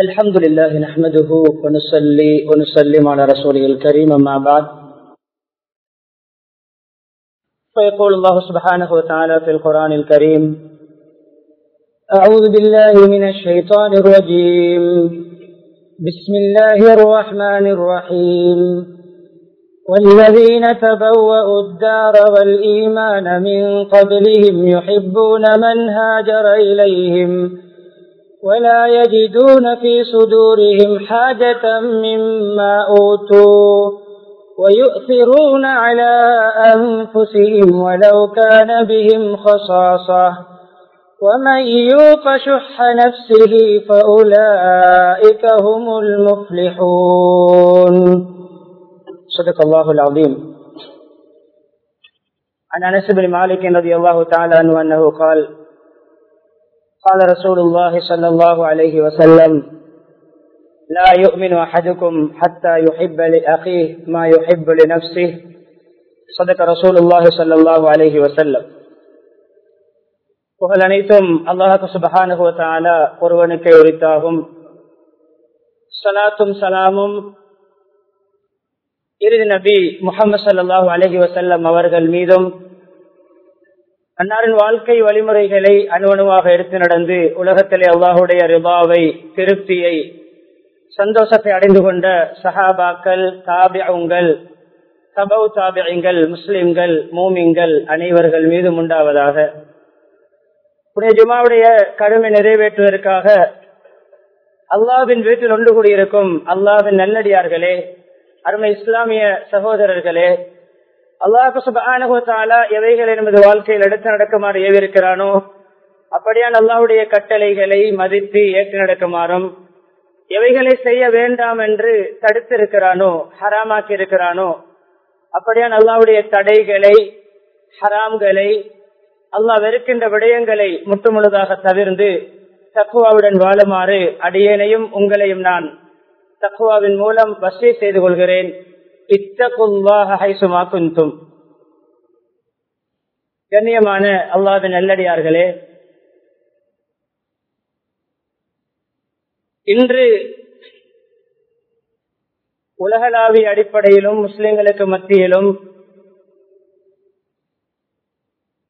الحمد لله نحمده ونصلي ونسلم على رسوله الكريم أما بعد. فيقول الله سبحانه وتعالى في القرآن الكريم أعوذ بالله من الشيطان الرجيم. بسم الله الرحمن الرحيم. والذين تبوأوا الدار والإيمان من قبلهم يحبون من هاجر إليهم ولا يجدون في صدورهم حاجة مما أوتوا ويؤثرون على أنفسهم ولو كان بهم خصاصة. ومن يوق شح نفسه فأولئك هم المفلحون. صدق الله العظيم. عن أنس بن مالك رضي الله تعالى عنه أنه قال قال رسول الله صلى الله عليه وسلم لا يؤمن أحدكم حتى يحب لأخيه ما يحب لنفسه صدق رسول الله صلى الله عليه وسلم புகழ் அனைத்தும் அல்லாஹு சுபஹானுவத்தால ஒருவனுக்கு உரித்தாகும் சலாத்தும் சலாமும் இறுதி நபி முகமது சல்லாஹூ அலஹி வசல்லம் அவர்கள் மீதும் அன்னாரின் வாழ்க்கை வழிமுறைகளை அணுவணுவாக எடுத்து நடந்து உலகத்திலே அல்லாஹுடைய ரிபாவை திருப்தியை சந்தோஷத்தை அடைந்து கொண்ட சஹாபாக்கள் தாபியங்கள் தபவு தாபியங்கள் முஸ்லிம்கள் மூமிங்கள் அனைவர்கள் மீதும் உண்டாவதாக. புனித ஜுமாவுடைய கருமை நிறைவேற்றுவதற்காக அல்லாவின் வீட்டில் ஒன்று கூடியிருக்கும் அல்லாவின் நல்லடியார்களே அருமை இஸ்லாமிய சகோதரர்களே அல்லாஹு சுபானுகத்தாலா எவைகளை நமது வாழ்க்கையில் எடுத்து நடக்குமாறு ஏவிருக்கிறானோ அப்படியான் அல்லாஹுடைய கட்டளைகளை மதித்து ஏற்று நடக்குமாறும் எவைகளை செய்ய வேண்டாம் என்று தடுத்திருக்கிறானோ ஹராமாக்கி இருக்கிறானோ அப்படியான் அல்லாவுடைய தடைகளை ஹராம்களை அல்லாஹ் வெறுக்கின்ற விடயங்களை முற்றுமுழுதாக தவிர்ந்து தக்குவாவுடன் வாழுமாறு அடியேனையும் உங்களையும் நான் தக்குவாவின் மூலம் வசதி செய்து கொள்கிறேன். இத்தகுல்லாஹும் கண்ணியமான அல்லாவின் நல்லடியார்களே இன்று உலகளாவிய அடிப்படையிலும் முஸ்லிம்களுக்கு மத்தியிலும்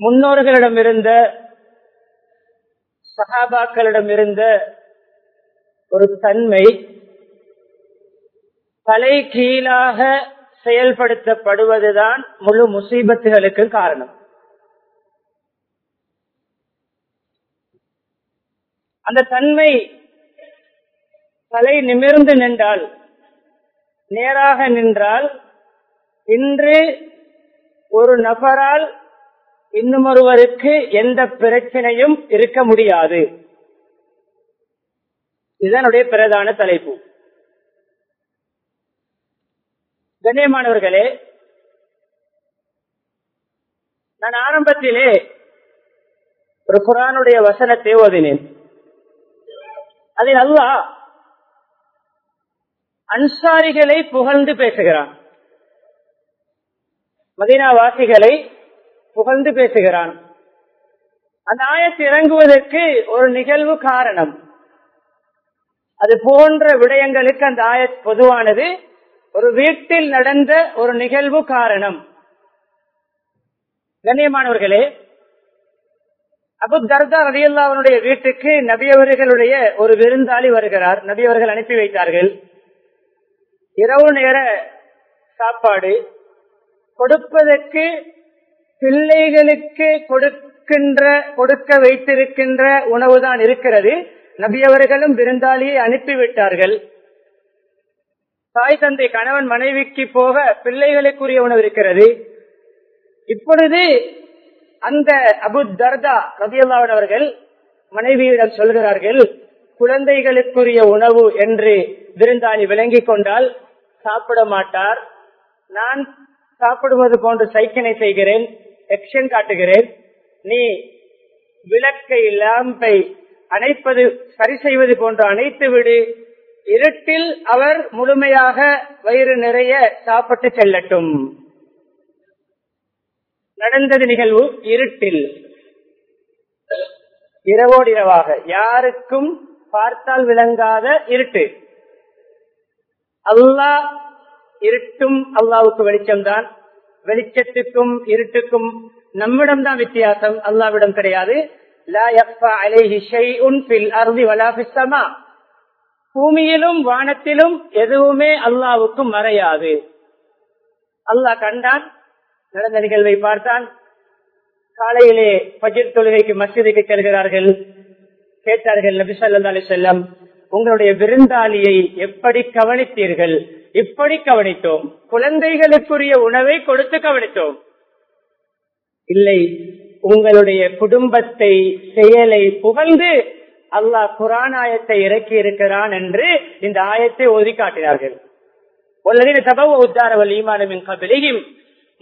முன்னோர்களிடம் இருந்த இருந்த ஒரு தன்மை தலை கீழாக செயல்படுத்தப்படுவதுதான் முழு முசீபத்துகளுக்கு காரணம். அந்த தன்மை தலை நிமிர்ந்து நின்றால் நேராக நின்றால் இன்று ஒரு நபரால் இன்னுமொருவருக்கு எந்த பிரச்சனையும் இருக்க முடியாது. இதனுடைய பிரதான தலைப்பு. கண்ணியமானவர்களே நான் ஆரம்பத்திலே ஒரு குரானுடைய வசனத்தை ஓதினேன். அதில் அல்லா அன்சாரிகளை புகழ்ந்து பேசுகிறான். மதீனா வாசிகளை புகழ்ந்து பேசுகிறான். அந்த ஆயத்து இறங்குவதற்கு ஒரு நிகழ்வு காரணம். அது போன்ற விடயங்களுக்கு அந்த ஆயத் பொதுவானது. ஒரு வீட்டில் நடந்த ஒரு நிகழ்வு காரணம். கண்ணியமானவர்களே அபுதர்தா தர்தா அவனுடைய வீட்டுக்கு நபியவர்களுடைய ஒரு விருந்தாளி வருகிறார். நபியவர்கள் அனுப்பி வைத்தார்கள். இரவு நேர சாப்பாடு கொடுப்பதற்கு பிள்ளைகளுக்கு கொடுக்கின்ற கொடுக்க வைத்திருக்கின்ற உணவுதான் இருக்கிறது. நபியவர்களும் விருந்தாளியை அனுப்பிவிட்டார்கள் தாய் தந்தை கணவன் மனைவிக்கு போக பிள்ளைகளுக்குரிய உணவு இருக்கிறது. இப்பொழுது அந்த அபு தர்தா ரபியல்லாவன் அவர்கள் மனைவியிடம் சொல்கிறார்கள் குழந்தைகளுக்குரிய உணவு என்று விருந்தாளி விளங்கி கொண்டால் சாப்பிட மாட்டார். நான் சாப்பிடுவது போன்று சைக்கினை செய்கிறேன் எக்ஷன் காட்டுகிறேன். நீ விளக்கை லாம்பை அணைப்பது சரி செய்வது போன்று அணைத்து விடு இருட்டில் அவர் முழுமையாக வயிறு நிறைய சாப்பிட்டு செல்லட்டும். நடந்தது நிகழ்வு இருட்டில். இரவோடு இரவாக யாருக்கும் பார்த்தால் விளங்காத இருட்டு. அல்லாஹ் இருட்டும் அல்லாவுக்கு வெளிச்சம்தான். வெளிச்சத்துக்கும் இருட்டுக்கும் நம்மிடம் தான் வித்தியாசம். அல்லாவிடம் கிடையாது. பூமியிலும் வானத்திலும் எதுவுமே அல்லாவுக்கும் மறையாது. அல்லாஹ் கண்டான் நடந்த நிகழ்வை பார்த்தான். காலையிலே பஜிர் தொழுகைக்கு மசிதிக்கு செல்கிறார்கள். கேட்டார்கள் நபி சொல்லா செல்லம் உங்களுடைய விருந்தாளியை எப்படி கவனித்தீர்கள்? இப்படி கவனித்தோம். குழந்தைகளுக்குரிய உணவை கொடுத்து கவனித்தோம். இல்லை உங்களுடைய குடும்பத்தை செயலை புகழ்ந்து அல்லாஹ் குரான் ஆயத்தை இறக்கி இருக்கிறான் என்று இந்த ஆயத்தை ஓதி காட்டினார்கள்.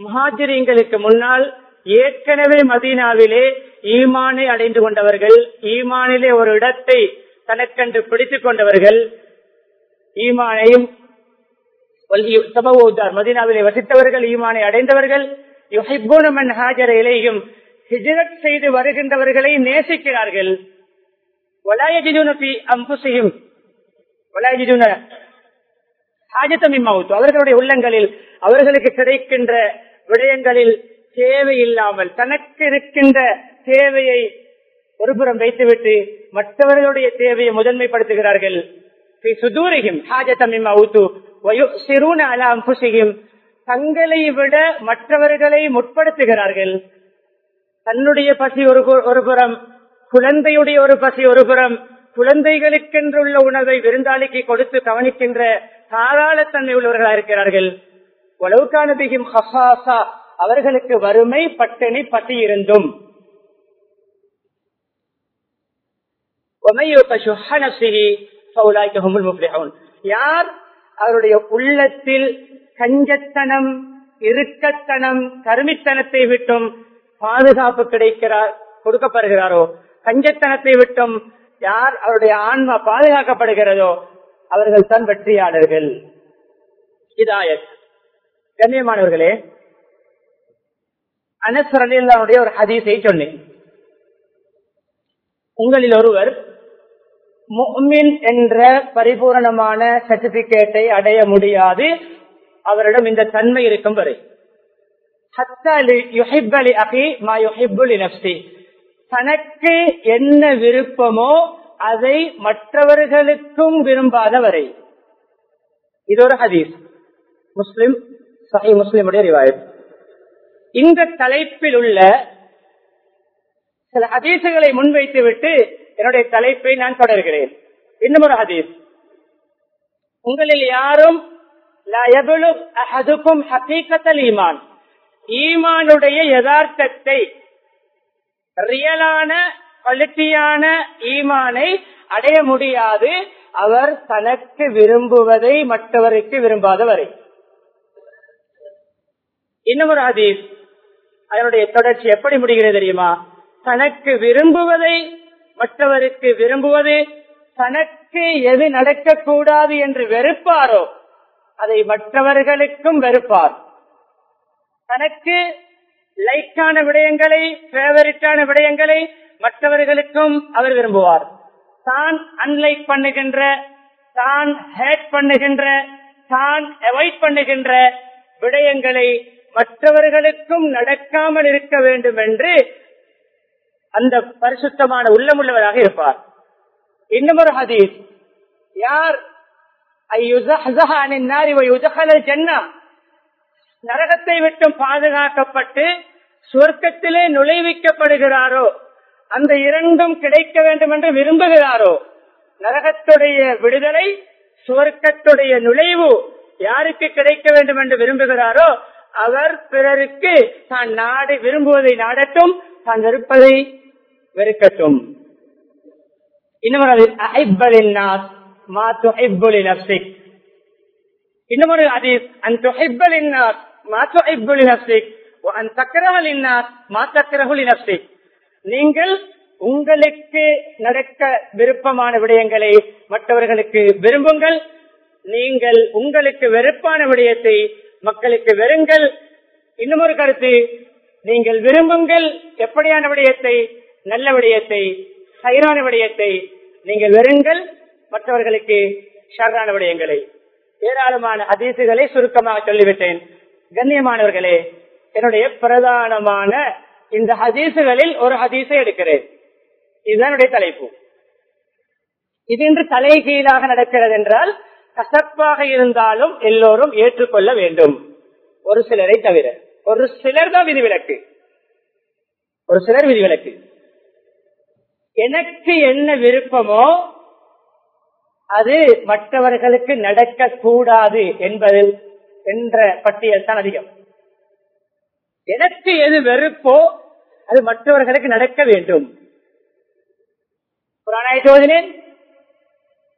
மகாஜிரிங்களுக்கு முன்னால் ஏற்கனவே மதீனாவிலே ஈமானை அடைந்து கொண்டவர்கள் ஈமானிலே ஒரு இடத்தை தனக்கென்று பிடித்துக் கொண்டவர்கள் ஈமானையும் மதீனாவிலே வசித்தவர்கள் ஈமானை அடைந்தவர்கள் இலையும் ஹிஜரத் செய்து வருகின்றவர்களை நேசிக்கிறார்கள். அவர்களுடைய உள்ளங்களில் அவர்களுக்கு கிடைக்கின்ற விடயங்களில் தேவை இல்லாமல் தனக்கு இருக்கின்ற தேவையை ஒருபுறம் வைத்துவிட்டு மற்றவர்களுடைய தேவையை முதன்மைப்படுத்துகிறார்கள். தங்களை விட மற்றவர்களை முற்படுத்துகிறார்கள். தன்னுடைய பசி ஒரு ஒருபுறம் குழந்தையுடைய ஒரு பசி ஒருபுறம் குழந்தைகளுக்கென்றுள்ள உணவை விருந்தாளிக்கு கொடுத்து கவனிக்கின்ற தாராளத்தன்மை உள்ளவர்களாக இருக்கிறார்கள். உளவுக்கான பிகிம் ஹசாசா அவர்களுக்கு வறுமை பட்டினி பசி இருந்தும் யார்? அவருடைய உள்ளத்தில் கஞ்சத்தனம் இருக்கத்தனம் கருமித்தனத்தை விட்டும் பாதுகாப்பு கிடைக்கிறார் கொடுக்கப்படுகிறாரோ கஞ்சத்தனத்தை விட்டும் யார் அவருடைய ஆன்மா பாதுகாக்கப்படுகிறதோ அவர்கள் தான் வெற்றியாளர்கள். இதாயத். கண்ணியமானவர்களே அனஸ்வரனுடைய ஒரு ஹதீஸை சொன்னேன். உங்களில் ஒருவர் முக்மின் என்ற பரிபூரணமான சர்டிபிகேட்டை அடைய முடியாது. அவரிடம் இந்த தன்மை இருக்கும் வரை. தனக்கு என்ன விருப்பமோ அதை மற்றவர்களுக்கும் விரும்பாத வரை இது ஒரு ஹதீஸ். முஸ்லிம் சஹி முஸ்லிமுடைய ரிவாயத். இந்த தலைப்பில் உள்ள சில ஹதீசுகளை முன்வைத்துவிட்டு என்னுடைய தலைப்பை நான் தொடர்கிறேன். இன்னும் ஒரு ஹதீஸ். உங்களில் யாரும் ஈமான். ஈமானுடைய யதார்த்தத்தை ரியலான குவாலிட்டியான ஈமானை அடைய முடியாது. அவர் தனக்கு விரும்புவதை மற்றவருக்கு விரும்பாதவரை. இன்னும் ஒரு ஹதீஸ். அதனுடைய தொடர்ச்சி எப்படி முடிகிறது தெரியுமா? தனக்கு விரும்புவதை மற்றவருக்கு விரும்புவது தனக்கு எது நடக்கக்கூடாது என்று வெறுப்பாரோ அதை மற்றவர்களுக்கும் வெறுப்பார். தனக்கு லைக்கான விடயங்களை ஃபேவரிட்டான விடயங்களை மற்றவர்களுக்கும் அவர் விரும்புவார். தான் அன்லைக் பண்ணுகின்ற தான் ஹேட் பண்ணுகின்ற தான் அவாய்ட் பண்ணுகின்ற விடயங்களை மற்றவர்களுக்கும் நடக்காமல் இருக்க வேண்டும் என்று அந்த பரிசுத்தமான உள்ளமுள்ளவராக இருப்பார். இன்னும் ஒரு ஹதீஸ். யார்? நரகத்தை விட்டும் பாதுகாக்கப்பட்டு சொர்க்கத்திலே நுழைவிக்கப்படுகிறாரோ அந்த இரண்டும் கிடைக்க வேண்டும் என்று விரும்புகிறாரோ நரகத்துடைய விடுதலை சுவர்க்கத்துடைய நுழைவு யாருக்கு கிடைக்க வேண்டும் என்று விரும்புகிறாரோ அவர் பிறருக்கு தான் நாடு விரும்புவதை நாடட்டும் தான் வெறுப்பதை வெறுக்கட்டும். இன்னும் இன்னும் அதீஸ் அந்த நீங்கள் உங்களுக்கு நடக்க விருப்பமான விடயங்களை மற்றவர்களுக்கு விரும்புங்கள். நீங்கள் உங்களுக்கு வெறுப்பான விடயத்தை மக்களுக்கு வெறுங்கள். இன்னும் ஒரு கருத்து நீங்கள் விரும்புங்கள் எப்படியான விடயத்தை நல்ல விடயத்தை சைரான விடயத்தை நீங்கள் வெறுங்கள். மற்றவர்களுக்கு ஷர்ரான விடயங்களை. ஏராளமான அதிசுகளை சுருக்கமாக சொல்லிவிட்டேன். கண்ணியமானவர்களே என்னுடைய பிரதானமான இந்த ஹதீசுகளில் ஒரு ஹதீஸை எடுக்கிறேன். இதுதான் என்னுடைய தலைப்பு. இது இன்று தலைகீழாக நடக்கிறது என்றால் கசப்பாக இருந்தாலும் எல்லோரும் ஏற்றுக்கொள்ள வேண்டும். ஒரு சிலரை தவிர. ஒரு சிலர் தான் விதிவிலக்கு. ஒரு சிலர் விதிவிலக்கு. எனக்கு என்ன விருப்பமோ அது மற்றவர்களுக்கு நடக்க கூடாது என்பதில் என்ற பட்டியல் தான் அதிகம். எனக்கு எது வெறுப்போ அது மற்றவர்களுக்கு நடக்க வேண்டும். ஒரு சோதனேன்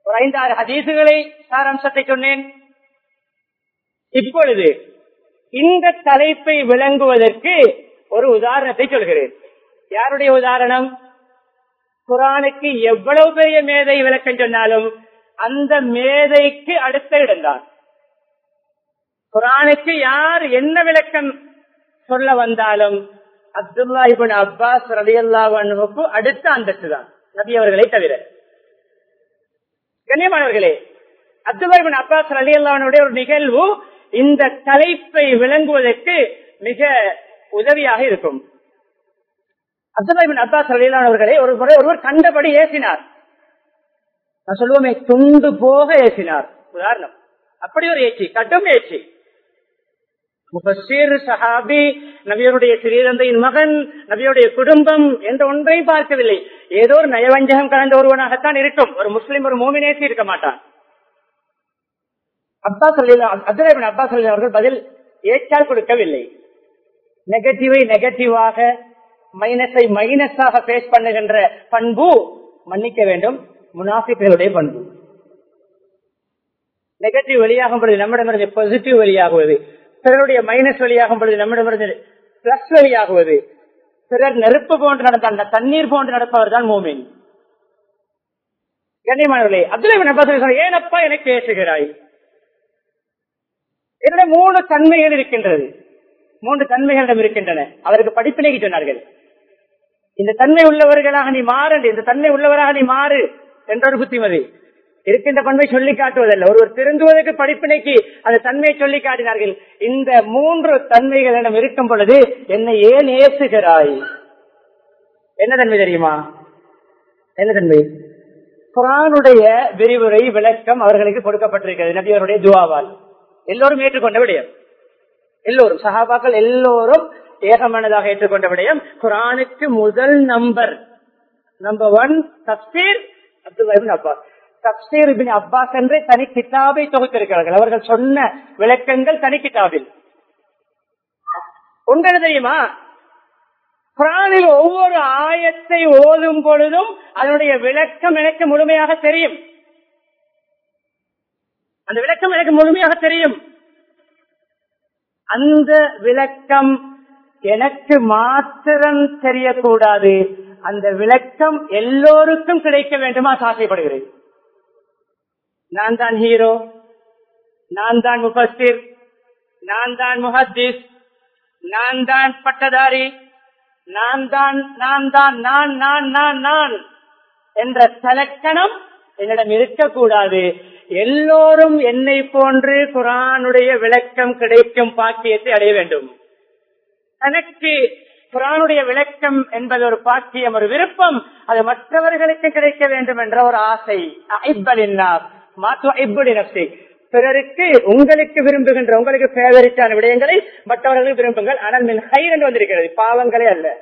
ஒரு ஐந்தாறு ஹதீசுகளை சாராம்சத்தை சொன்னேன். இப்பொழுது இந்த தலைப்பை விளங்குவதற்கு ஒரு உதாரணத்தை சொல்கிறேன். யாருடைய உதாரணம்? குரானுக்கு எவ்வளவு பெரிய மேதை விளக்கம் சொன்னாலும் அந்த மேதைக்கு அடுத்த இடம்தான் குரானுக்கு யார் என்ன விளக்கம் சொல்ல வந்தாலும் அப்துல்லா இபின் அப்பாஸ் ரவி அல்லாவுக்கு அடுத்த அந்தஸ்து தான் நபி அவர்களை தவிர. கண்ணியமானவர்களே அப்துல்லா இபின் அப்பாஸ் ரலி அல்லாவனுடைய ஒரு நிகழ்வு இந்த தலைப்பை விளங்குவதற்கு மிக உதவியாக இருக்கும். அப்துல்லா இபின் அப்பாஸ் ரவி அவர்களை ஒரு முறை ஒருவர் கண்டபடி ஏசினார். நான் சொல்லுவோமே துண்டு போக ஏசினார். உதாரணம். அப்படி ஒரு ஏச்சி கட்டும் ஏச்சி. முபசீர் சஹாபி நபியருடைய சிறீரந்தையின் மகன் நபியுடைய குடும்பம் என்ற ஒன்றையும் பார்க்கவில்லை. ஏதோ ஒரு நயவஞ்சகம் கலந்த ஒருவனாகத்தான் இருக்கும் ஒரு முஸ்லீம் ஒரு மோமினேசி இருக்க மாட்டான். அப்பாஸ் அப்துல்லாபின் அப்பா அலி அவர்கள் பதில் ஏற்றால் கொடுக்கவில்லை. நெகட்டிவை நெகட்டிவாக மைனஸை மைனஸாக பேஸ் பண்ணுகின்ற பண்பு மன்னிக்க வேண்டும். முனாஃபிக்களுடைய பண்பு. நெகட்டிவ் வெளியாகும் பொழுது நம்மிடமிருந்து பாசிட்டிவ் வெளியாகுவது பிறருடைய மைனஸ் வழியாகும் பொழுது நம்மிடமிருந்து பிளஸ் வழியாகுவது. பிறர் நெருப்பு போன்று நடந்தால் தண்ணீர் போன்று நடப்பவர் தான் மோமின். கண்ணியமானவர்களே அப்துல்லா ஏனப்பா எனக்கு பேசுகிறாய்? என்னுடைய மூணு தன்மைகள் இருக்கின்றது. மூன்று தன்மைகளிடம் இருக்கின்றன. அவருக்கு படிப்பினைக்கு சொன்னார்கள். இந்த தன்மை உள்ளவர்களாக நீ மாறு இந்த தன்மை உள்ளவராக நீ மாறு என்றொரு புத்திமதி. இருக்கின்ற பண்பை சொல்லி காட்டுவதல்ல. ஒருவர் திருந்துவதற்கு படிப்பினைக்கு அந்த தன்மையை சொல்லி காட்டினார்கள். இந்த மூன்று தன்மைகளிடம் இருக்கும் பொழுது என்னை ஏன் ஏசுகிறாய்? என்ன தன்மை தெரியுமா? என்ன தன்மை? குரானுடைய விரிவுரை விளக்கம் அவர்களுக்கு கொடுக்கப்பட்டிருக்கிறது. நபி அவருடைய துவாவால். எல்லோரும் ஏற்றுக்கொண்ட விடயம். எல்லோரும் சஹாபாக்கள் எல்லோரும் ஏகமானதாக ஏற்றுக்கொண்ட விடயம். குரானுக்கு முதல் நம்பர். நம்பர் ஒன் தப்சீர் அப்துல் அப்பாஸ் தப்சீர் அப்பாஸ் என்றே தனி கிதாபை தொகுத்திருக்கிறார்கள். அவர்கள் சொன்ன விளக்கங்கள் தனி கிதாபில். உங்களுக்கு தெரியுமா? குரானில் ஒவ்வொரு ஆயத்தை ஓதும் பொழுதும் அதனுடைய விளக்கம் எனக்கு முழுமையாக தெரியும். அந்த விளக்கம் எனக்கு முழுமையாக தெரியும். அந்த விளக்கம் எனக்கு மாத்திரம் தெரியக்கூடாது. அந்த விளக்கம் எல்லோருக்கும் கிடைக்க வேண்டுமா? ஆசைப்படுகிறேன். நான் தான் ஹீரோ நான் தான் முஃபஸ்திர் நான் தான் முஹத்திஸ் நான் தான் பட்டதாரி நான் தான் நான் தான் நான் நான் நான் நான் என்ற தலக்கணம் என்னிடம் இருக்கக்கூடாது. எல்லோரும் என்னை போன்று குரானுடைய விளக்கம் கிடைக்கும் பாக்கியத்தை அடைய வேண்டும். தனக்கு குரானுடைய விளக்கம் என்பது ஒரு பாக்கியம் ஒரு விருப்பம் அது மற்றவர்களுக்கு கிடைக்க வேண்டும் என்ற ஒரு ஆசை. பிறருக்கு உங்களுக்கு விரும்புகின்ற உங்களுக்கு பேவரிட்டான விடயங்களை மற்றவர்களுக்கு விரும்புங்கள். ஆனால் மின் ஹை என்று வந்திருக்கிறது. பாவங்களே அல்ல.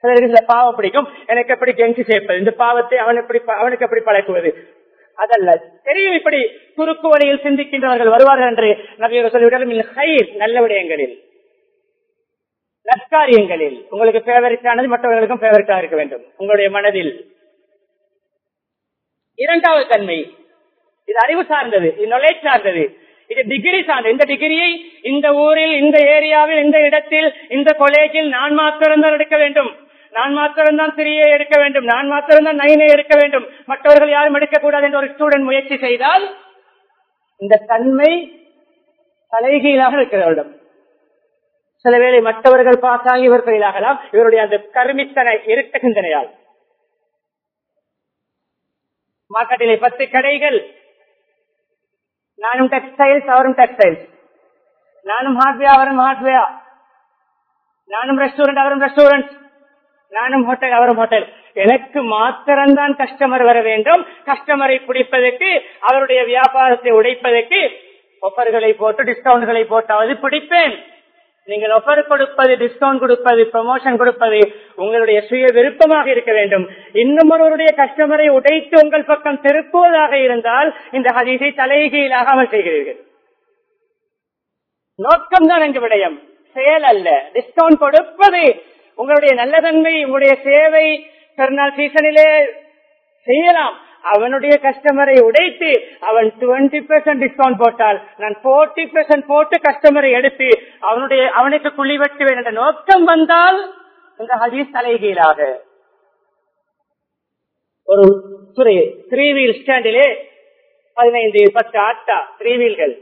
சிலருக்கு இந்த பாவம் பிடிக்கும். எனக்கு எப்படி கெஞ்சி சேர்ப்பது? இந்த பாவத்தை அவன் எப்படி அவனுக்கு எப்படி பழக்குவது? அதல்ல. தெரியும் இப்படி குறுக்கு வழியில் சிந்திக்கின்றவர்கள் வருவார்கள் என்று நபியர் சொல்லிவிட்டாலும் ஹை நல்ல விடயங்களில். நற்காரியங்களில். உங்களுக்கு பேவரிட்டானது மற்றவர்களுக்கும் பேவரிட்டாக இருக்க வேண்டும். உங்களுடைய மனதில். இரண்டாவது தன்மை. இது அறிவு சார்ந்தது இது நாலேஜ் சார்ந்தது. இது டிகிரி சார்ந்தது. இந்த டிகிரியை இந்த ஊரில் இந்த ஏரியாவில் இந்த இடத்தில் இந்த காலேஜில் நான் மாத்திரம்தான் எடுக்க வேண்டும். நான் மாத்திரம்தான் தான் எடுக்க வேண்டும். நான் மாத்திரம்தான் நைனை எடுக்க வேண்டும். மற்றவர்கள் யாரும் எடுக்கக்கூடாது என்று ஒரு ஸ்டூடெண்ட் முயற்சி செய்தால் இந்த தன்மை தலைகீழாக இருக்கிறவரிடம் சில வேளை மற்றவர்கள் பாசாகி இவர் கையிலாகலாம் இவருடைய அந்த கருமித்தனை இருட்ட சிந்தனையால் மார்க்கெட்டிலே பத்து கடைகள். நானும் டெக்ஸ்டைல்ஸ் அவரும் டெக்ஸ்டைல்ஸ் நானும் ஹார்ட்வேர் அவரும் ஹார்ட்வேர் நானும் ரெஸ்டாரண்ட் அவரும் ரெஸ்டாரண்ட் நானும் ஹோட்டல் அவரும் ஹோட்டல் எனக்கு மாத்திரம்தான் கஸ்டமர் வர வேண்டும். கஸ்டமரை பிடிப்பதற்கு அவருடைய வியாபாரத்தை உடைப்பதற்கு ஒப்பர்களை போட்டு டிஸ்கவுண்ட்களை போட்டாவது பிடிப்பேன். நீங்கள் ஒஃபர் கொடுப்பது டிஸ்கவுண்ட் கொடுப்பது ப்ரமோஷன் கொடுப்பது உங்களுடைய சுய விருப்பமாக இருக்க வேண்டும். இன்னும் ஒருவருடைய கஸ்டமரை உடைத்து உங்கள் பக்கம் திருப்புவதாக இருந்தால் இந்த ஹதீஸை தலைகீழாக அமல் செய்கிறீர்கள். நோக்கம் தான் எங்க விடயம். செயல் அல்ல. டிஸ்கவுண்ட் கொடுப்பது உங்களுடைய நல்ல தன்மை உங்களுடைய சேவை பெருநாள் சீசனிலே செய்யலாம். அவனுடைய கஸ்டமரை உடைத்து அவன் டுவெண்ட்டி பெர்சென்ட் டிஸ்கவுண்ட் போட்டால் நான் போர்ட்டி பெர்சென்ட் போட்டு கஸ்டமரை எடுத்து அவனுடைய அவனுக்கு குழி வெட்டுவேன் என்ற நோக்கம் வந்தால் இந்த ஹதீஸ் தலைகீழாக. ஒரு துறை த்ரீ வீல் ஸ்டாண்டிலே பதினைந்து பத்து ஆட்டா த்ரீ வீல்கள்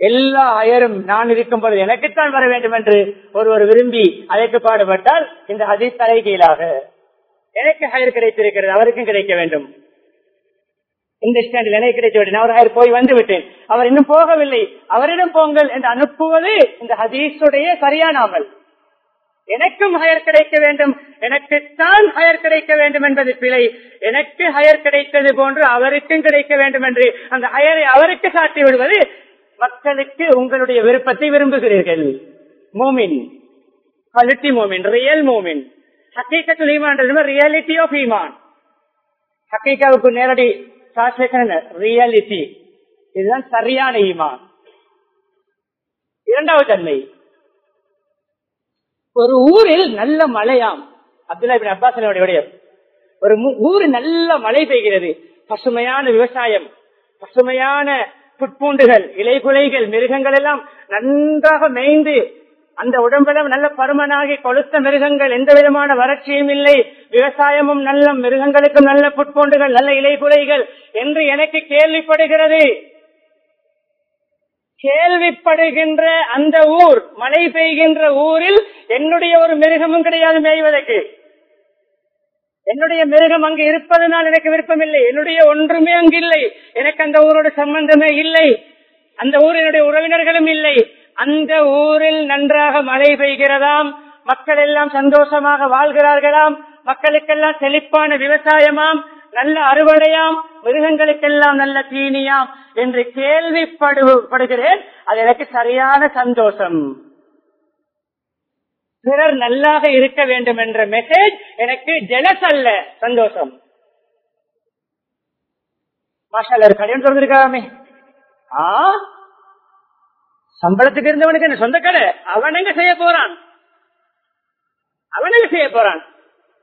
எல்லா அயரும் நான் இருக்கும் பொழுது எனக்குத்தான் வர வேண்டும் என்று ஒருவர் விரும்பி அதற்கு பாடுபட்டால் இந்த ஹதீஸ் தலைகீழாக. எனக்கு ஹயர் கிடைத்திருக்கிறது அவருக்கும் கிடைக்க வேண்டும். இந்த ஸ்டாண்டில் எனக்கு கிடைத்து விட்டேன் அவர் ஹயர் போய் வந்து விட்டேன். அவர் இன்னும் போகவில்லை. அவரிடம் போங்கள் என்று அனுப்புவது இந்த ஹதீஸுடைய சரியான அமல். எனக்கும் ஹயர் கிடைக்க வேண்டும் எனக்குத்தான் ஹயர் கிடைக்க வேண்டும் என்பது பிழை. எனக்கு ஹயர் கிடைத்தது போன்று அவருக்கும் கிடைக்க வேண்டும் என்று அந்த ஹயரை அவருக்கு சாட்டி விடுவது மக்களுக்கு உங்களுடைய விருப்பத்தை விரும்புகிறீர்கள். மோமின் குவாலிட்டி மோமின் ரியல் மோமின். ஹக்கீக்கத்தில் ஈமான் ரியாலிட்டி ஆஃப் ஈமான். ஹக்கீக்காவுக்கு நேரடி டிரான்ஸ்லேஷன் ரியாலிட்டி இதுதான் சரியான ஈமான். இரண்டாவது தன்மை. ஒரு ஊரில் நல்ல மழையாம். அப்துல்லா பின் அப்பாஸ் விடயம். ஒரு ஊர் நல்ல மழை பெய்கிறது. பசுமையான விவசாயம் பசுமையான புட்பூண்டுகள் இலைகுலைகள் மிருகங்கள் எல்லாம் நன்றாக மேய்ந்து அந்த உடம்பளவு நல்ல பருமனாகி கொளுத்த மிருகங்கள் எந்த விதமான வறட்சியும் இல்லை. விவசாயமும் நல்ல மிருகங்களுக்கும் நல்ல புட்பூண்டுகள் நல்ல இலைகுலைகள் என்று எனக்கு கேள்விப்படுகிறது. கேள்விப்படுகின்ற அந்த ஊர் மழை பெய்கின்ற ஊரில் என்னுடைய ஒரு மிருகமும் கிடையாது மேய்வதற்கு. என்னுடைய மிருகம் அங்கு இருப்பதனால் எனக்கு விருப்பமில்லை. என்னுடைய ஒன்றுமே அங்கு இல்லை எனக்கு அந்த ஊரோட சம்பந்தமே இல்லை. அந்த ஊர் என்னுடைய உறவினர்களும் இல்லை. அந்த ஊரில் நன்றாக மழை பெய்கிறதாம் மக்கள் எல்லாம் சந்தோஷமாக வாழ்கிறார்களாம் மக்களுக்கெல்லாம் செழிப்பான விவசாயமாம் நல்ல அறுவடையாம் மிருகங்களுக்கெல்லாம் நல்ல தீனியாம் என்று கேள்விப்படுகிறேன் அது எனக்கு சரியான சந்தோஷம். பிறர் நல்லாக இருக்க வேண்டும் என்ற மெசேஜ் எனக்கு ஜெலஸ் அல்ல சந்தோஷம் மாஷால் கடைன்னு சொல்லிருக்காமே. ஆ? சம்பளத்துக்கு இருந்தவனுக்கு என்ன சொந்த கடை? அவனங்க செய்ய போறான்? அவனுக்கு செய்ய போறான்?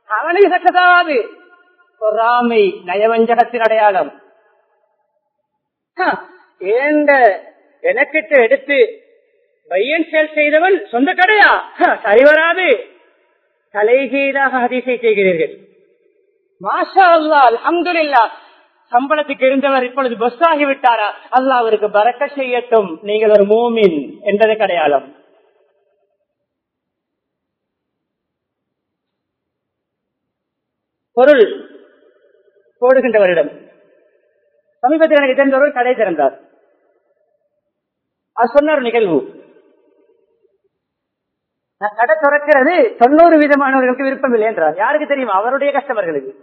அவனுக்கு சக்சஸ் ஆகாது பொறாமை நயவஞ்சகத்தின் அடையாளம். ஏண்ட எனக்கிட்ட எடுத்து பையன் சேல் செய்தவன் சொந்த கடையா? சரி வராது தலைகீழாக அதிசை செய்கிறீர்கள். மாஷா அல்லா அலமதுல்லா சம்பளத்துக்கு இருந்தவர் இப்பொழுது பஸ் ஆகிவிட்டாரா அல்லா அவருக்கு பறக்க செய்யட்டும். நீங்கள் ஒரு மூமின் என்பது கடையாளம். பொருள் போடுகின்றவரிடம். சமீபத்தில் எனக்கு தெரிந்தவர் கடை திறந்தார். அது சொன்ன ஒரு நிகழ்வு. நான் கடை திறக்கிறது தொண்ணூறு விதமானவர்களுக்கு விருப்பம் இல்லை என்றார். யாருக்கு தெரியுமா? அவருடைய கஸ்டமர்களுக்கு.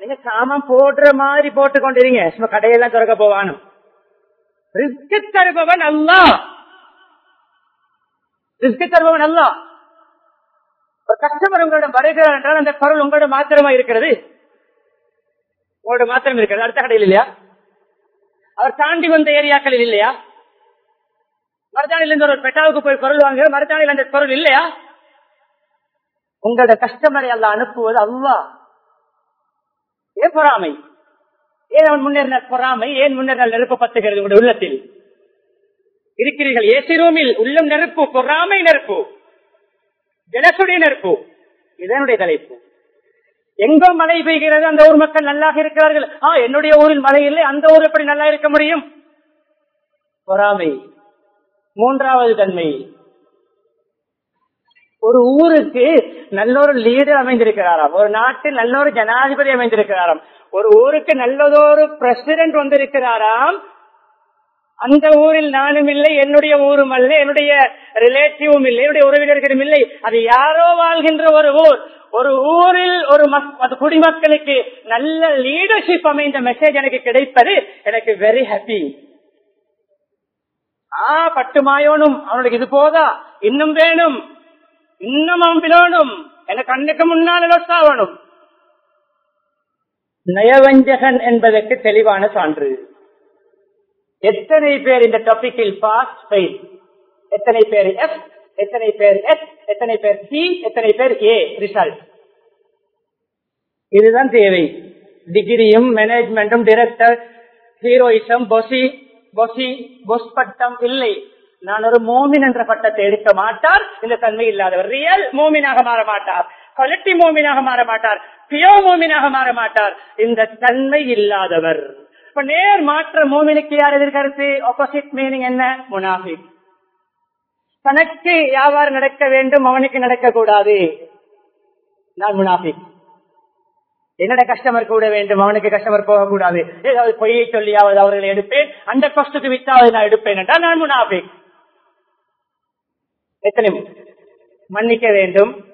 நீங்க சாமம் போடுற மாதிரி போட்டு கொண்டிருங்க சும்மா கடையெல்லாம் திறக்க போவானும் ரிஸ்க் தருபவன் அல்ல ரிஸ்க் தருபவன் அல்ல ஒரு கஸ்டமர் உங்களிடம் வருகிறார் என்றால் அந்த பொருள் உங்களோட மாத்திரமா இருக்கிறது? உங்களோட மாத்திரம் இருக்கிறது. அடுத்த கடையில் இல்லையா? அவர் தாண்டி வந்த ஏரியாக்களில் இல்லையா? மருதாணில இருந்து ஒரு பெட்டாவுக்கு போய் பொருள் வாங்க மருதாணியில் அந்த பொருள் இல்லையா? உங்களோட கஸ்டமரை அல்ல அனுப்புவது அல்லா ஏன் பொறாமை. ஏன் அவன் முன்னேற பொறாமை? ஏன் முன்னேறினால் நெருப்பு பத்துகிறது உங்களுடைய உள்ளத்தில்? இருக்கிறீர்கள் ஏசி ரூமில் உள்ளம் நெருப்பு பொறாமை நெருப்பு. ஜலசுடைய நெருப்பு. இதனுடைய தலைப்பு. எங்கோ மழை பெய்கிறது அந்த ஊர் மக்கள் நல்லாக இருக்கிறார்கள். ஆ என்னுடைய ஊரில் மழை இல்லை அந்த ஊர் எப்படி நல்லா இருக்க முடியும்? பொறாமை. மூன்றாவது தன்மை. ஒரு ஊருக்கு நல்ல ஒரு லீடர் அமைந்திருக்கிறாராம். ஒரு நாட்டில் நல்ல ஒரு ஜனாதிபதி அமைந்திருக்கிறாராம். ஒரு ஊருக்கு நல்லதொரு பிரசிடென்ட் வந்திருக்கிறாராம். அந்த ஊரில் நானும் இல்லை என்னுடைய ஊரும் அல்ல என்னுடைய ரிலேட்டிவும் இல்லை என்னுடைய உறவினர்களும் இல்லை. அது யாரோ வாழ்கின்ற ஒரு ஊர். ஒரு ஊரில் ஒரு குடிமக்களுக்கு நல்ல லீடர்ஷிப் அமைந்த மெசேஜ் எனக்கு கிடைப்பது எனக்கு வெரி ஹாப்பி ஆ பட்டு மாயோனும் அவனுக்கு இது போதா? இன்னும் வேணும். இன்னும் அவன் வேணும் எனக்கு கண்ணுக்கு முன்னால் லொட்டாவணும் நயவஞ்சகன் என்பதற்கு தெளிவான சான்று. எத்தனை பேர் இந்த டாபிக்கில் பாஸ் ஃபெயில் எத்தனை பேர் எஃப் எத்தனை பேர் எஸ் எத்தனை பேர் சி எத்தனை பேர் ஏ ரிசல்ட் இதுதான் தேவை. டிகிரியும் மேனேஜ்மெண்ட்டும் டிரெக்டர் ஹீரோயிசம் பொசி பொசி பொஸ் பட்டம் இல்லை. நான் ஒரு மோமின் என்ற பட்டத்தை எடுக்க மாட்டார். இந்த தன்மை இல்லாதவர். ரியல் மோமினாக மாற மாட்டார். குவாலிட்டி மோமினாக மாற மாட்டார். பியோ மோமினாக மாற மாட்டார். இந்த தன்மை இல்லாதவர். இப்ப நேர் மாற்ற மோமினுக்கு யார் எதிர்கருத்து? ஆப்போசிட் மீனிங் என்ன? முனாஃபிக். தனக்கு வியாபாரம் நடக்க வேண்டும் அவனுக்கு நடக்க கூடாது. நான் முனாஃபிக். என்னோட கஸ்டமர் கூட வேண்டும் அவனுக்கு கஸ்டமர் போகக்கூடாது ஏதாவது பொய்யை சொல்லியாவது அவர்களை எடுப்பேன். அந்த கஷ்டத்துக்கு வித்தாவது நான் எடுப்பேன் என்றால் நான் முனாஃபிக். எத்தனை மன்னிக்க வேண்டும்?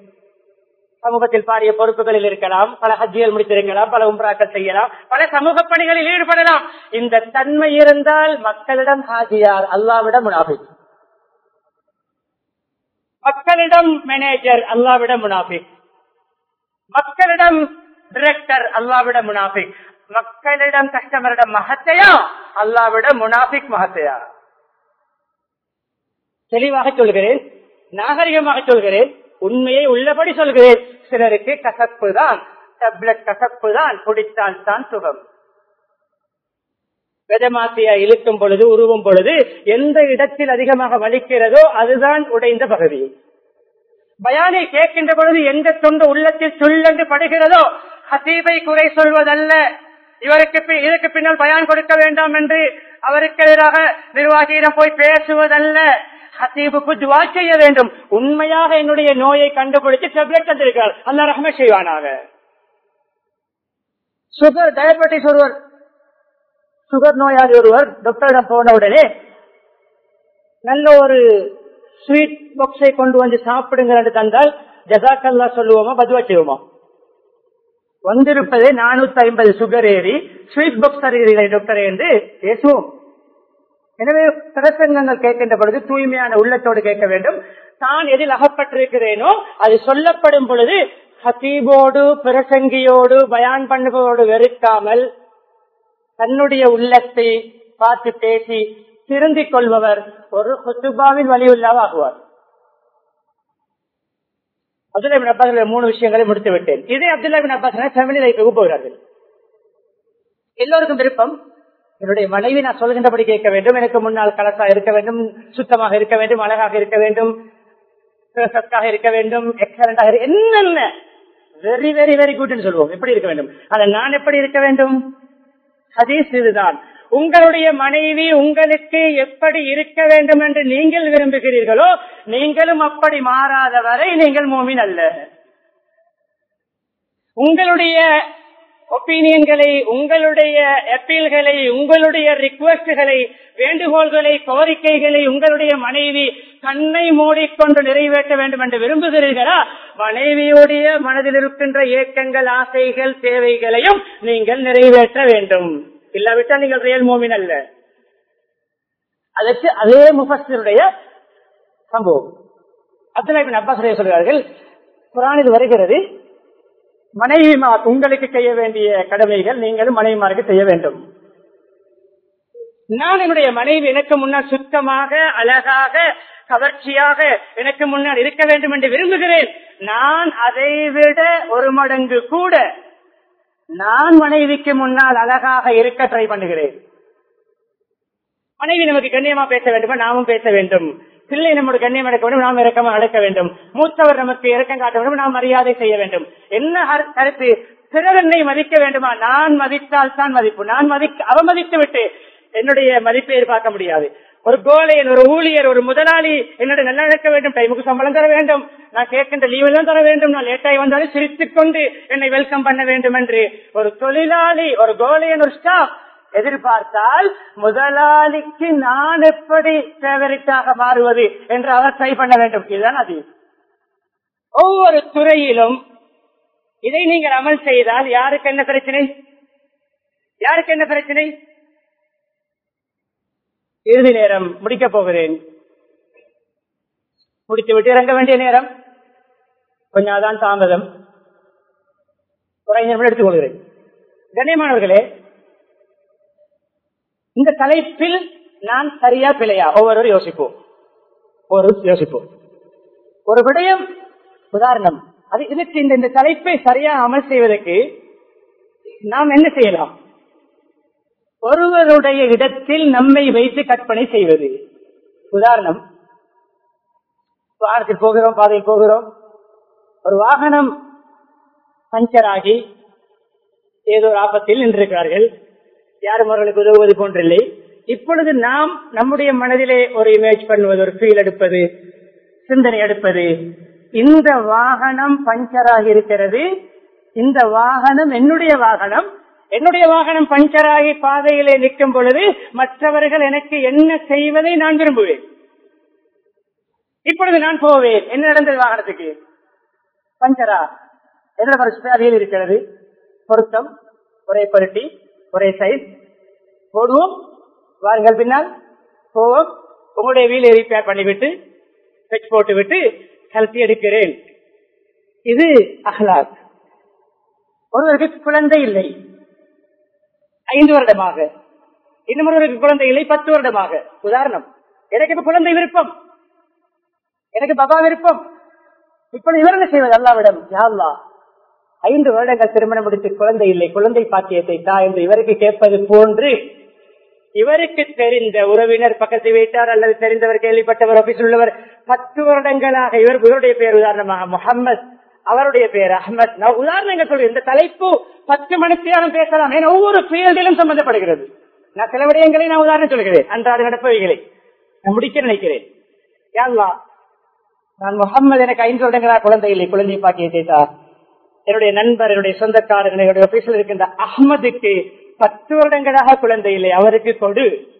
சமூகத்தில் பாரிய பொறுப்புகளில் இருக்கலாம் பல ஹஜ்ஜியல் முடித்திருக்கலாம் பல உம்ராக்கள் செய்யலாம் பல சமூக பணிகளில் ஈடுபடலாம். இந்த தன்மை இருந்தால் மக்களிடம் ஹாஜியார் அல்லாவிடம் முனாஃபிக். மக்களிடம் மேனேஜர் அல்லாவிடம் முனாஃபிக். மக்களிடம் டிரெக்டர் அல்லாவிடம் முனாஃபிக். மக்களிடம் கஸ்டமரிடம் மகத்தையா அல்லாவிடம் முனாஃபிக் மகத்தையா? தெளிவாக சொல்கிறேன். நாகரிகமாக சொல்கிறேன் உண்மையை உள்ளபடி சொல்கிறேன். சிலருக்கு கசப்பு தான் டப்லெட் கசப்பு தான் குடித்தால் தான் சுகம். வெதமாத்தியா இழுக்கும் பொழுது உருவும் பொழுது எந்த இடத்தில் அதிகமாக வலிக்கிறதோ அதுதான் உடைந்த பகுதி. பயானை கேட்கின்ற பொழுது எந்த தொண்டு உள்ளத்தில் சுள்ளென்று படுகிறதோ ஹசீபை குறை சொல்வதல்ல. இவருக்கு இதற்கு பின்னால் பயான் கொடுக்க வேண்டாம் என்று அவருக்கு எதிராக நிர்வாகியிடம் போய் பேசுவதல்ல. ஹசீபுக்கு துவா செய்ய வேண்டும். உண்மையாக என்னுடைய நோயை கண்டுபிடித்து டெப்லெட் தந்திருக்கிறார். அல்ல ரஹம செய்வானாக. சுகர் டயபெட்டிஸ் ஒருவர் சுகர் நோயாளி ஒருவர் டாக்டரிடம் போன உடனே நல்ல ஒரு ஸ்வீட் பாக்ஸை கொண்டு வந்து சாப்பிடுங்க என்று தந்தால் ஜசாக்கல்லா சொல்லுவோமா பதுவா செய்வோமா? வந்திருப்பதே நானூத்தி ஐம்பது சுகர் ஏறி ஸ்வீட் பாக்ஸ் தருகிறீர்கள் டாக்டர் என்று பேசுவோம். எனவே பிரசங்கங்கள் கேட்கின்ற பொழுது தூய்மையான உள்ளத்தோடு கேட்க வேண்டும். தான் எதில் அகப்பட்டிருக்கிறேனோ அது சொல்லப்படும் பொழுது ஹத்தீபோடு பிரசங்கியோடு பயான் பண்ணுவோடு வெறுக்காமல் தன்னுடைய உள்ளத்தை பார்த்து பேசி திருந்திக் கொள்பவர் ஒரு ஹுசுபாவின் வலியுள்ளாவாகுவார். அப்துல்லாபின் அப்பாஸ் மூணு விஷயங்களை முடித்து விட்டேன் இதே அப்துல்லாபின் அப்பாஸ் ஃபேமிலி லைஃபுக்கு போகிறார்கள். எல்லோருக்கும் விருப்பம் என்னுடைய மனைவி நான் சொல்கின்றபடி கேட்க வேண்டும். எனக்கு முன்னால் கலசா இருக்க வேண்டும் சுத்தமாக இருக்க வேண்டும் அழகாக இருக்க வேண்டும் சத்தாக இருக்க வேண்டும் எக்ஸலண்டாக என்னென்ன? வெரி வெரி வெரி குட்னு சொல்லுவோம். எப்படி இருக்க வேண்டும்? அதை நான் எப்படி இருக்க வேண்டும்? ஹதீஸ் இதுதான். உங்களுடைய மனைவி உங்களுக்கு எப்படி இருக்க வேண்டும் என்று நீங்கள் விரும்புகிறீர்களோ நீங்களும் அப்படி மாறாத வரை நீங்கள் மோமின் அல்ல. உங்களுடைய ஒப்பீனியன்களை உங்களுடைய அப்பீல்களை உங்களுடைய ரிக்வஸ்டுகளை வேண்டுகோள்களை கோரிக்கைகளை உங்களுடைய மனைவி கண்ணை மூடிக்கொண்டு நிறைவேற்ற வேண்டும் என்று விரும்புகிறீர்களா? மனைவியுடைய மனதில் இருக்கின்ற ஏக்கங்கள் ஆசைகள் தேவைகளையும் நீங்கள் நிறைவேற்ற வேண்டும். இல்லாவிட்டால் நீங்கள் ரியல் மோமின் அல்ல. அதற்கு அதே முஃபஸ்டருடைய சம்பவம். அப்துல்லா அப்பாஸ் சொல்கிறார்கள் குரானில் வருகிறது மனைவி உங்களுக்கு செய்ய வேண்டிய கடமைகள் நீங்களும் மனைவிமாருக்கு செய்ய வேண்டும். நான் என்னுடைய மனைவி எனக்கு முன்னால் சுத்தமாக அழகாக கவர்ச்சியாக எனக்கு முன்னால் இருக்க வேண்டும் என்று விரும்புகிறேன். நான் அதை விட ஒரு மடங்கு கூட நான் மனைவிக்கு முன்னால் அழகாக இருக்க ட்ரை பண்ணுகிறேன். மனைவி நமக்கு கண்ணியமா பேச வேண்டுமா? நாமும் பேச வேண்டும். பிள்ளை நம்முடைய கண்ணியம் அடைக்க வேண்டும் நாம் இறக்கமாக அடக்க வேண்டும். மூத்தவர் நமக்கு இறக்கம் காட்ட வேண்டும் நாம் மரியாதை செய்ய வேண்டும். என்ன கருத்து? பிறர் என்னை மதிக்க வேண்டுமா? நான் மதித்தால் தான் மதிப்பு. நான் மதிக்க அவமதித்து விட்டு என்னுடைய மதிப்பை எதிர்பார்க்க முடியாது. ஒரு கோலையன் ஒரு ஊழியர் ஒரு முதலாளி என்னோட நல்லா நடக்க வேண்டும் டைமுக்கு சம்பளம் தர வேண்டும். நான் கேட்கின்ற லீவ் எல்லாம் தர வேண்டும். நான் லேட்டாகி வந்தாலும் சிரித்துக் கொண்டு என்னை வெல்கம் பண்ண வேண்டும் என்று ஒரு தொழிலாளி ஒரு கோலையன் ஒரு ஸ்டாஃப் எதிர்பார்த்தால் முதலாளிக்கு நான் எப்படி ஃபேவரட்டாக மாறுவது என்று அவர் ட்ரை பண்ண வேண்டும். இதுதான் அது. ஒவ்வொரு துறையிலும் இதை நீங்கள் அமல் செய்தால் யாருக்கு என்ன பிரச்சனை? யாருக்கு என்ன பிரச்சனை? இறுதி நேரம் முடிக்கப் போகிறேன். முடித்து விட்டு இறங்க வேண்டிய நேரம். கொஞ்சம் அதான் தாமதம். ஒரு ஐந்து நிமிடம் எடுத்துக் கண்ணியமானவர்களே இந்த தலைப்பில் நான் சரியா பிழையா? ஒவ்வொருவரும் யோசிப்போம் ஒரு யோசிப்போம் ஒரு விடயம் உதாரணம். அது இதுக்கு இந்த இந்த தலைப்பை சரியா அமல் செய்வதற்கு நாம் என்ன செய்யலாம்? ஒருவருடைய இடத்தில் நம்மை வைத்து கற்பனை செய்வது. உதாரணம் வாகனத்தில் போகிறோம் பாதையில் போகிறோம். ஒரு வாகனம் பஞ்சர் ஆகி ஏதோ ஒரு ஆபத்தில் நின்றிருக்கிறார்கள். யாரும் அவர்களுக்கு உதவுவது போன்றில்லை. இப்பொழுது நாம் நம்முடைய மனதிலே ஒரு இமேஜ் பண்ணுவது ஒரு ஃபீல் எடுப்பது சிந்தனை எடுப்பது. இந்த வாகனம் பஞ்சராக இருக்கிறது. இந்த வாகனம் என்னுடைய வாகனம். என்னுடைய வாகனம் பஞ்சராகி பாதையிலே நிற்கும் பொழுது மற்றவர்கள் எனக்கு என்ன செய்வதை நான் விரும்புவேன். இப்பொழுது நான் போவேன். என்ன நடந்தது வாகனத்துக்கு? பஞ்சரா என்ன பரிசுத்தையில் இருக்கிறது. பொருத்தம் ஒரே பருட்டி. ஒரே சைஸ் போடுவோம். வாருங்கள் பின்னால். போவோம். உங்களுடைய வீலை ரிப்பேர் பண்ணிவிட்டு பெச் போட்டு விட்டு கல்வி எடுக்கிறேன். இது அஹ்லாக் ஒருவருக்கு குழந்தை இல்லை. ஐந்து வருடமாக. இன்னும் ஒருவருக்கு குழந்தை இல்லை பத்து வருடமாக. உதாரணம். எனக்கு இப்ப குழந்தை விருப்பம். எனக்கு பாபா விருப்பம். இப்ப இவர் என்ன செய்வது? அல்லாவிடம் யாழ்லா ஐந்து வருடங்கள் திருமணம் முடித்து குழந்தை இல்லை குழந்தை பாத்தியத்தை தா என்று இவருக்கு கேட்பது போன்று இவருக்கு தெரிந்த உறவினர் பக்கத்து வீட்டார் அல்லது தெரிந்தவர் கேள்விப்பட்டவர் ஆபீஸில் உள்ளவர் பத்து வருடங்களாக இவர் இவருடைய பெயர் உதாரணமாக முகம்மது அவருடைய பெயர் அஹமத். நான் உதாரணங்கள் சொல்றேன். இந்த தலைப்பு பத்து மணித்தியாலும் பேசலாம் ஏன்னா ஒவ்வொரு ஃபீல்டிலும் சம்பந்தப்படுகிறது. நான் சில விடயங்களை நான் உதாரணம் சொல்கிறேன். அன்றாட நடப்பவைகளை நான் முடிக்க நினைக்கிறேன். யாழ்லா நான் முகம்மது எனக்கு ஐந்து வருடங்களா குழந்தை இல்லை குழந்தை பாக்கியத்தை தான் என்னுடைய நண்பர் என்னுடைய சொந்தக்காரர்கள் என்னுடைய ஆபீஸில் இருக்கின்ற அஹ்மதுக்கு பத்து வருடங்களாக குழந்தை இல்லை. அவருக்கு கொடு.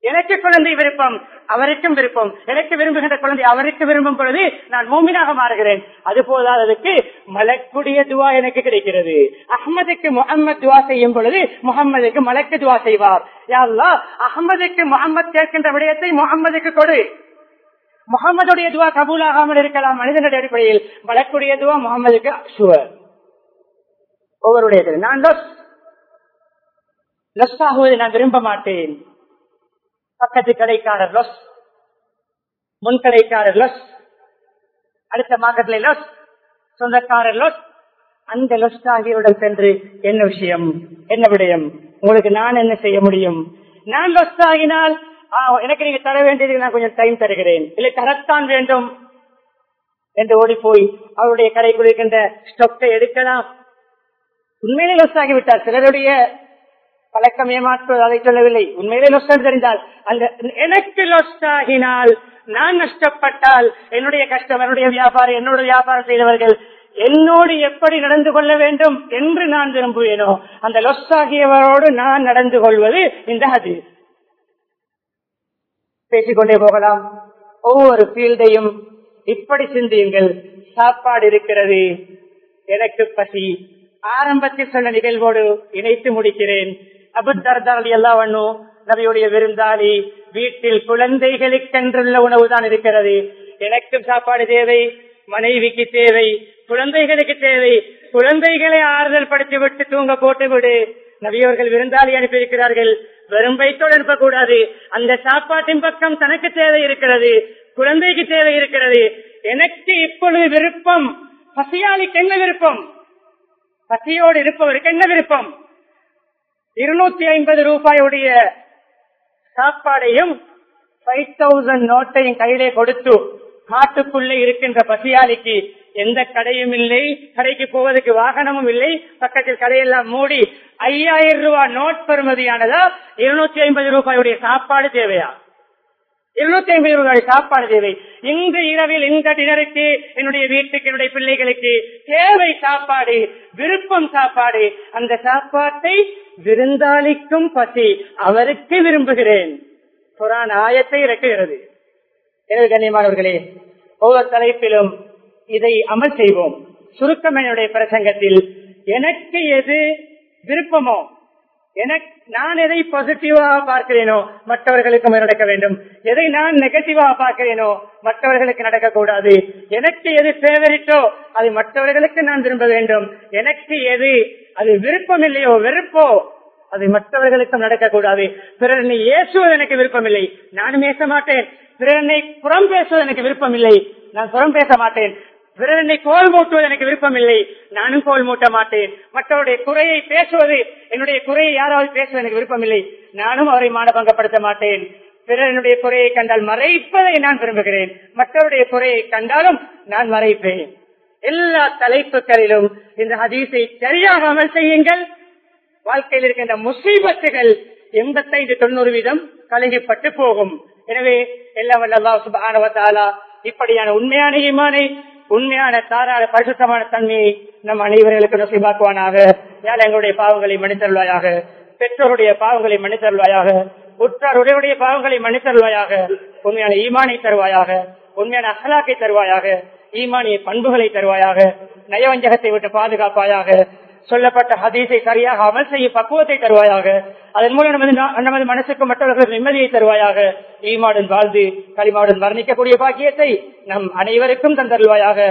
எனக்கு குழந்தை விருப்பம் அவருக்கும் விருப்பம். எனக்கு விரும்புகின்ற குழந்தை அவருக்கு விரும்பும் பொழுது நான் மூமினாக மாறுகிறேன். அது போதாததுக்கு மலக்குடைய துவா எனக்கு கிடைக்கிறது. அஹமதுக்கு முகமது துவா செய்யும் பொழுது முகம்மதுக்கு மலக்கு துவா செய்வார். யாருலா அகமதுக்கு முகம்மது கேட்கின்ற விடயத்தை முகம்மதுக்கு கொடு. முகமதுடைய துவா கபூலாகாமல் இருக்கலாம் மனிதனுடைய அடிப்படையில் வளர்க்கூடிய துவா முகமதுக்கு சுவர். ஒவ்வொருடைய நான் லொஸ். லொஸ் ஆகுவதை நான் விரும்ப மாட்டேன். பக்கத்து கடைக்காரர் லொஸ். முன் கடைக்காரர் லொஸ். அடுத்த மார்க்கெட்ல லொஸ். சொந்தக்காரர் லொஸ். அந்த லொஸ் ஆகியவுடன் சென்று என்ன விஷயம்? என்ன விடயம்? உங்களுக்கு நான் என்ன செய்ய முடியும்? நான் லொஸ் ஆகினால் எனக்கு நீங்க தர வேண்டியது நான் கொஞ்சம் டைம் தருகிறேன். இல்லை தரத்தான் வேண்டும் என்று ஓடி போய் அவருடைய கடைக்குள் இருக்கின்ற ஸ்டொக்கை எடுக்கலாம். உண்மையிலே லொஸ் ஆகிவிட்டார். சிலருடைய பழக்கம் ஏமாற்றுவது அதை சொல்லவில்லை. உண்மையிலே லொஸ் தெரிந்தால் அந்த எனக்கு லொஸ் ஆகினால் நான் நஷ்டப்பட்டால் என்னுடைய கஷ்டம் என்னுடைய வியாபாரம் என்னோட வியாபாரம் செய்தவர்கள் என்னோடு எப்படி நடந்து கொள்ள வேண்டும் என்று நான் விரும்புவேனோ அந்த லொஸ் ஆகியவரோடு நான் நடந்து கொள்வது இந்த ஹதீஸ். பேசிக்கொண்டே போகலாம். ஒவ்வொரு ஃபீல்டையும் இப்படி சிந்தியுங்கள். சாப்பாடு இருக்கிறது. எனக்கு பசி. ஆரம்பத்தில் சொன்ன நிகழ்வோடு இணைத்து முடிக்கிறேன். அபுத்தர்தாலி எல்லாம் ஒண்ணும் நபியுடைய விருந்தாளி வீட்டில் குழந்தைகளுக்கென்றுள்ள உணவு தான் இருக்கிறது. எனக்கும் சாப்பாடு தேவை மனைவிக்கு தேவை குழந்தைகளுக்கு தேவை. குழந்தைகளை ஆறுதல் படுத்தி விட்டு தூங்க போட்டு விடு. நபியவர்கள் விருந்தாளி அனுப்பியிருக்கிறார்கள். வெறும் வயிற்றோடு அனுப்பக்கூடாது. அந்த சாப்பாட்டின் பக்கம் தனக்கு தேவை இருக்கிறது குழந்தைக்கு தேவை இருக்கிறது. எனக்கு இப்பொழுது விருப்பம். பசியாளிக்கு என்ன விருப்பம்? பசியோடு இருப்பவருக்கு என்ன விருப்பம்? இருநூத்தி ஐம்பது ரூபாயுடைய சாப்பாடையும் ஃபைவ் தௌசண்ட் நோட்டையும் கையிலே கொடுத்து காட்டுக்குள்ளே இருக்கின்ற பசியாளிக்கு எந்த கடையும் இல்லை கடைக்கு போவதற்கு வாகனமும் இல்லை பக்கத்தில் கடையெல்லாம் மூடி ஐயாயிரம் ரூபாய் நோட் பெறுமதியானதா இருநூத்தி ஐம்பது ரூபாயுடைய சாப்பாடு தேவையா? இருநூத்தி ஐம்பது ரூபாய் சாப்பாடு தேவை. இந்த இரவில் இந்த டினருக்கு என்னுடைய வீட்டுக்கு என்னுடைய பிள்ளைகளுக்கு தேவை சாப்பாடு விருப்பம் சாப்பாடு. அந்த சாப்பாட்டை விருந்தாளிக்கும் பசி அவருக்கு விரும்புகிறேன். குரான் ஆயத்தை இறக்குகிறது. எனவே கண்ணியமானவர்களே ஒவ்வொரு தலைப்பிலும் இதை அமல் செய்வோம். சுருக்கம் என்னுடைய பிரசங்கத்தில் எனக்கு எது விருப்பமோ எனக்கு நான் எதை பாசிட்டிவாக பார்க்கிறேனோ மற்றவர்களுக்கும் நடக்க வேண்டும். எதை நான் நெகட்டிவாக பார்க்கிறேனோ மற்றவர்களுக்கு நடக்கக்கூடாது. எனக்கு எது ஃபேவரிட்டோ அது மற்றவர்களுக்கு நான் விரும்ப வேண்டும். எனக்கு எது அது விருப்பம் இல்லையோ வெறுப்போ அது மற்றவர்களுக்கும் நடக்கக்கூடாது. பிறனை ஏசுவது எனக்கு விருப்பமில்லை. நானும் ஏச மாட்டேன். பிறனை புறம் பேசுவது எனக்கு விருப்பமில்லை. நான் புறம் பேச மாட்டேன். பிறனை கோல் மூட்டுவது எனக்கு விருப்பமில்லை. நானும் கோல் மூட்ட மாட்டேன். மற்றவருடைய குறையை பேசுவது என்னுடைய குறையை யாராவது பேசுவது எனக்கு விருப்பமில்லை. நானும் அவரை மானபங்கப்படுத்த மாட்டேன். பிறனுடைய குறையை கண்டால் மறைப்பதை நான் விரும்புகிறேன். மற்றவருடைய குறையை கண்டாலும் நான் மறைப்பேன். எல்லா தலைப்புகளிலும் இந்த ஹதீஸை சரியாக அமல் செய்யுங்கள். வாழ்க்கையில் இருக்கின்ற முசீபத்துகள் எண்பத்தைந்து தொண்ணூறு வீதம் கலங்கப்பட்டு போகும். எனவே எல்லாம் வல்ல சுபானவத்தாலா இப்படியான உண்மையான ஈமானை உண்மையான தாராள பரிசுத்தமான தன்மையை நம் அனைவர்களுக்கு நசிபாக்குவானாக. யார் எங்களுடைய பாவங்களை மன்னித்தருள்வாயாக? பெற்றோருடைய பாவங்களை மன்னித்தருள்வாயாக? உற்றாருடைய பாவங்களை மன்னித்தருள்வாயாக? உண்மையான ஈமானை தருவாயாக? உண்மையான அகலாக்கை தருவாயாக? ஈமானிய பண்புகளை தருவாயாக? நயவஞ்சகத்தை விட்டு பாதுகாப்பாயாக? சொல்லப்பட்ட ஹதீஸை சரியாக அமல் செய்ய பக்குவத்தை தருவாயாக அதன் மூலம் நமது நமது மனசுக்கு மற்றவர்கள் நிம்மதியை தருவாயாக ஈமாடன் வாழ்ந்து களிமாடன் வர்ணிக்கக்கூடிய பாக்கியத்தை நம் அனைவருக்கும் தந்தருவாயாக